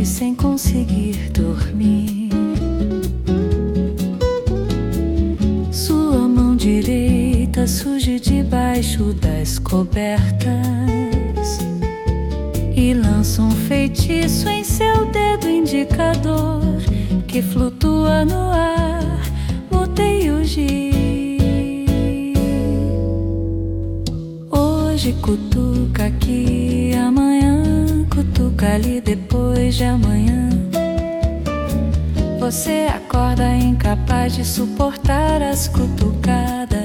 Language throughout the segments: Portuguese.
noite sem conseguir dormir. Sua mão direita surge debaixo das cobertas e lança um feitiço em seu dedo indicador que flutua no ar. Botei o Hoje cutuca aqui, amanhã cutuca ali depois de amanhã. Você acorda incapaz de suportar as cutucadas.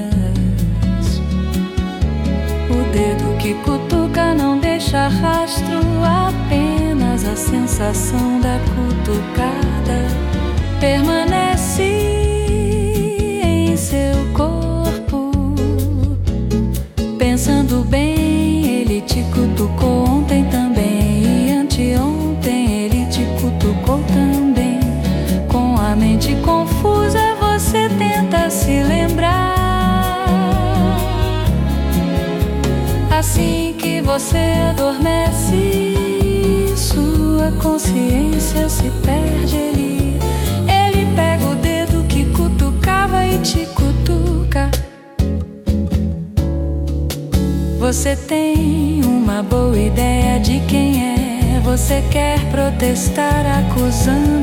O dedo que cutuca não deixa rastro, apenas a sensação da cutucada você adormece, sua consciência se perde ali. Ele pega o dedo que cutucava e te cutuca. Você tem uma boa ideia de quem é. Você quer protestar, perturbar.